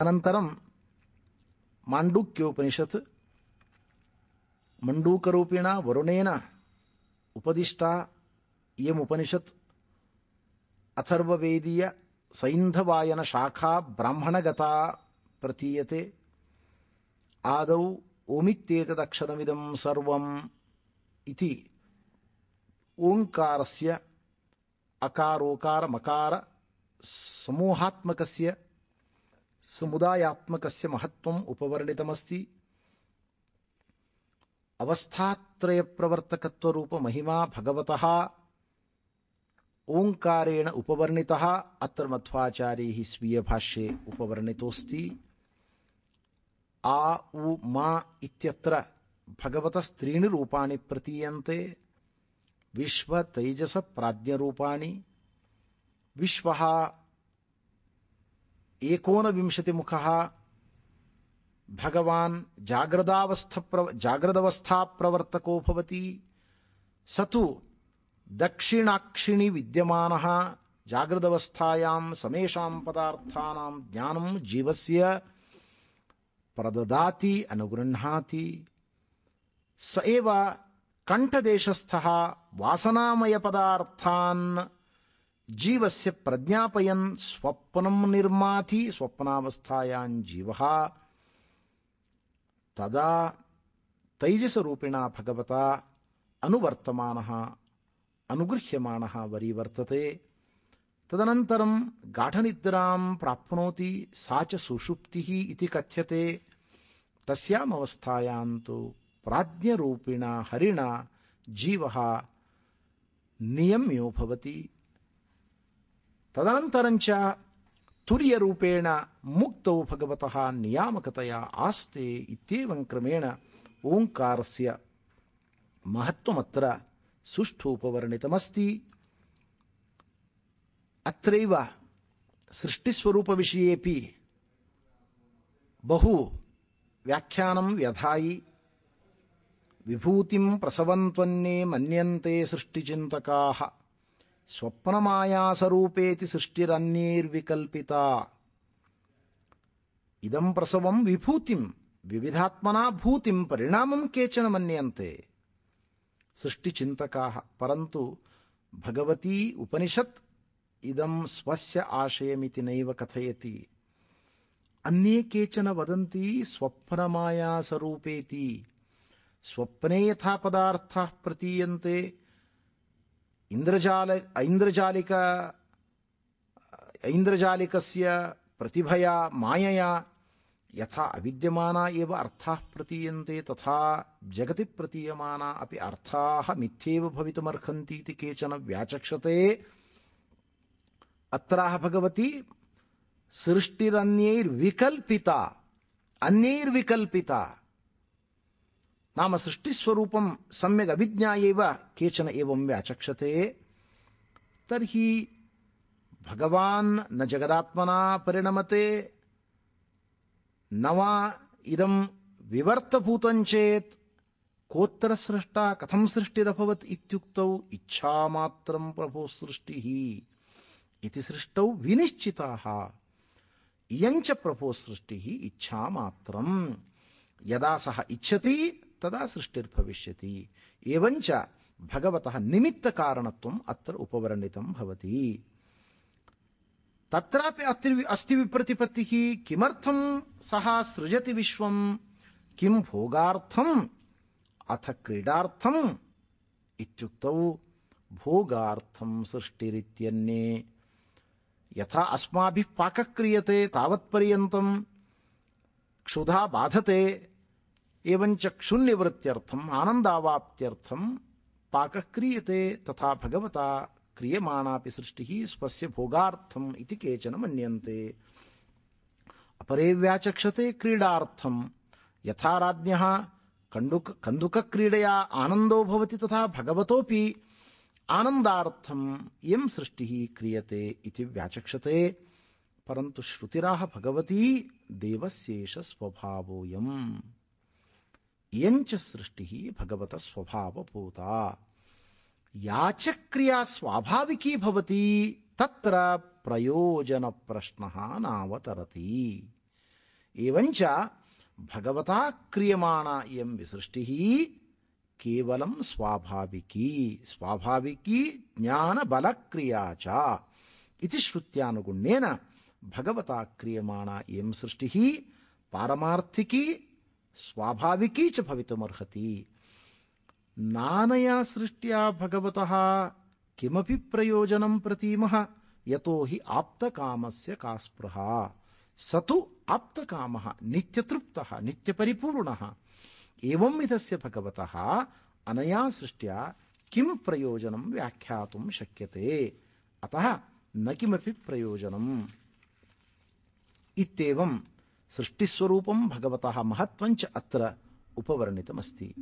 అనంతరం మాండూక్యోపనిషత్ మండూకరూపిణ వరుణేన ఉపదిష్టా ఇయముపనిషత్ అథర్వవేదీయ సైంధవాయన శాఖా బ్రాహ్మణగత ప్రతీయతే ఆదౌ ఓమిత్యేతదక్షరమిదం సర్వం ఇది ఓంకారస్య అకారోకారమకార సమూహాత్మకస్య समुदायात्मकस्य महत्त्वम् उपवर्णितमस्ति। अवस्थात्रयप्रवर्तकत्वरूपमहिमा भगवतः, ओङ्कारेण उपवर्णितः, अत्र मध्वाचार्यैः स्वीयभाष्ये उपवर्णितोऽस्ति। आ, उ, मा इत्यत्र भगवतस्त्रीणि रूपाणि प्रतीयन्ते। विश्वतैजसप्राज्ञरूपाणि। विश्वः एकोनविंशतिमुखः भगवान् जाग्रदावस्थ जाग्रदवस्थाप्रवर्तको भवति। स तु दक्षिणाक्षिणि विद्यमानः जाग्रदवस्थायां समेषां पदार्थानां ज्ञानं जीवस्य प्रददाति, अनुगृह्णाति। स एव कण्ठदेशस्थः वासनामयपदार्थान् जीवस्य प्रज्ञापयन् स्वप्नं निर्माति स्वप्नावस्थायां जीवः। तदा तैजसरूपिणा भगवता अनुवर्तमानः, अनुगृह्यमाणः वरीवर्तते तदनन्तरं गाढनिद्रां प्राप्नोति, सा च सुषुप्तिः इति कथ्यते। तस्याम् अवस्थायां तु प्राज्ञरूपिणा हरिणा जीवः नियम्यो भवति। ತದನಂತರಂಚ ತುರ್ಯರೂಪೇಣ ಮುಕ್ತೌ ಭಗವತಃ ನಿಯಾಮಕತೆಯ ಆಸ್ತಿ ಇತ್ಯೇವಂ ಕ್ರಮೇಣ ಓಂಕಾರಸ್ಯ ಮಹತ್ವಮತ್ರ ಸುಷ್ಠೂಪವರ್ಣಿತಮಸ್ತಿ. ಅತ್ರೈವ ಸೃಷ್ಟಿಸ್ವರೂಪ ವಿಷಯೇಪಿ ಬಹು ವ್ಯಾಖ್ಯಾನಂ ವ್ಯಧಾಯಿ. ವಿಭೂತಿಂ ಪ್ರಸವಂತ್ವನ್ನೇ ಮನ್ಯಂತೆ ಸೃಷ್ಟಿಚಿಂತಕಾಹ. स्वप्नमायासरूपेति सृष्टिरन्यैर्विकल्पिता इदं प्रसवं विभूतिं विविधात्मना भूतिं परिणामं केचन मन्यन्ते सृष्टिचिन्तकाः परन्तु भगवती उपनिषत् इदं स्वस्य आशयमिति नैव कथयति अन्ये केचन वदन्ति स्वप्नमायासरूपेति स्वप्ने यथा पदार्थाः प्रतीयन्ते इन्द्रजाल ऐन्द्रजालिक ऐन्द्रजालिकस्य प्रतिभया, मायया यथा अविद्यमाना एव अर्थाः प्रतीयन्ते, तथा जगति प्रतीयमाना अपि अर्थाः मिथ्येव भवितुमर्हन्ति इति केचन व्याचक्षते। अत्राह भगवती, सृष्टिरन्यैर्विकल्पिता, अन्यैर्विकल्पिता। नाम सृष्टिस्वरूपं सम्यक् अभिज्ञायैव केचन एवं व्याचक्षते। तर्हि भगवान् न जगदात्मना परिणमते, न वा इदं विवर्तभूतं चेत् कोत्र सृष्टा कथं सृष्टिरभवत् इत्युक्तौ इच्छामात्रं प्रभो सृष्टिः इति सृष्टौ विनिश्चिताः। इयञ्च प्रभो सृष्टिः इच्छामात्रं। यदा सः इच्छति तदा सृष्टिर्भविष्यति। एवञ्च भगवतः निमित्तकारणत्वम् अत्र उपवर्णितं भवति। तत्रापि अति अस्ति विप्रतिपत्तिः किमर्थं सः सृजति विश्वं किं भोगार्थम्? अथ क्रीडार्थम् इत्युक्तौ भोगार्थं सृष्टिरित्यन्ये। यथा अस्माभिः पाकः क्रियते तावत्पर्यन्तं, क्षुधा बाधते एवञ्च क्षुण्यवृत्त्यर्थम् आनन्दावाप्त्यर्थं पाकः क्रियते तथा भगवता क्रियमाणापि सृष्टि स्वस्य भोगार्थम् इति केचन मन्यन्ते। अपरे व्याचक्षते क्रीडार्थं यथा राज्ञः कण्डुक, कन्दुकक्रीडया आनन्दो भवति तथा भगवतोऽपि आनन्दार्थम् इयं सृष्टिः क्रियते इति व्याचक्षते। परन्तु श्रुतिराह भगवती देवस्येष स्वभावोऽयम्। इयञ्च सृष्टिः भगवतः स्वभावभूता या च क्रिया स्वाभाविकी भवति, तत्र प्रयोजनप्रश्नः नावतरति। एवञ्च भगवता क्रियमाणा इयं विसृष्टिः केवलं स्वाभाविकी स्वाभाविकी ज्ञानबलक्रिया च। इति श्रुत्यानुगुण्येन भगवता क्रियमाणा इयं सृष्टिः पारमार्थिकी स्वाभाविकी च भवितुमर्हति नानया सृष्ट्या भगवतः किमपि प्रयोजनं प्रतीमः यतो हि आप्तकामस्य का स्पृहा स तु आप्तकामः नित्यतृप्तः नित्यपरिपूर्णः एवं विधस्य भगवतः अनया सृष्ट्या किं प्रयोजनं व्याख्यातुं शक्यते अतः न किमपि प्रयोजनम् इत्येवं सृष्टिस्वरूपं भगवतः महत्त्वञ्च अत्र उपवर्णितमस्ति